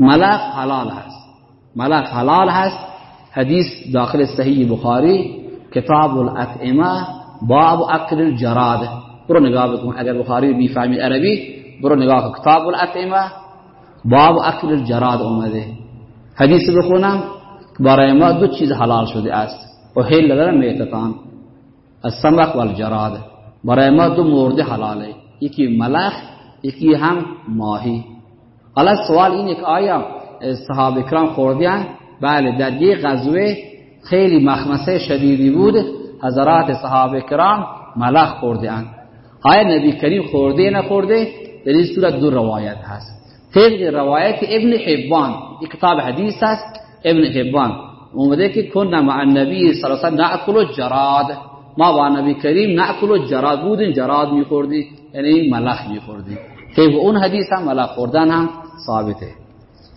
ملخ حلال هست. ملخ حلال هست. حدیث داخل صحیح بخاری کتاب الاطعمه باب اکل الجراد. برو نگاه بکن. اگر بخاری بیفهمی عربی برو نگاه کن. کتاب الاطعمه باب اکل الجراد اومده. حدیث بخونم. برای ما دو چیز حلال شده است. و حل داره میتتان. السمک والجراد. برای ما دو مورد حلاله. یکی ملخ یکی هم ماهی. حالا سوال اینه که آیا صحابه کرام خوردیان بله در یک غزوه خیلی مخمسه شدیدی بود حضرات صحابه کرام ملخ خوردیان آیا نبی کریم خورده نخورده؟ در این صورت دو روایت هست. طبق روایت ابن حبان یک کتاب حدیث هست ابن حبان اومده که کن مع النبی صلی الله علیه و جراد ما با نبی کریم ناکل جراد بودیم جراد میخوردی یعنی ملخ میخوردی. طبق اون حدیث هم ملخ خوردن هم ثابته.